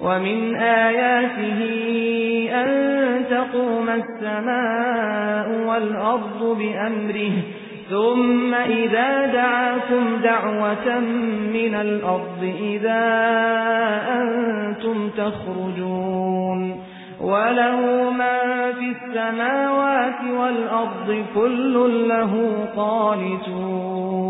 ومن آياته أن تقوم السماء والأرض بأمره ثم إذا دعاكم دعوة من الأرض إذا أنتم تخرجون وله ما في السماوات والأرض كل له قانتون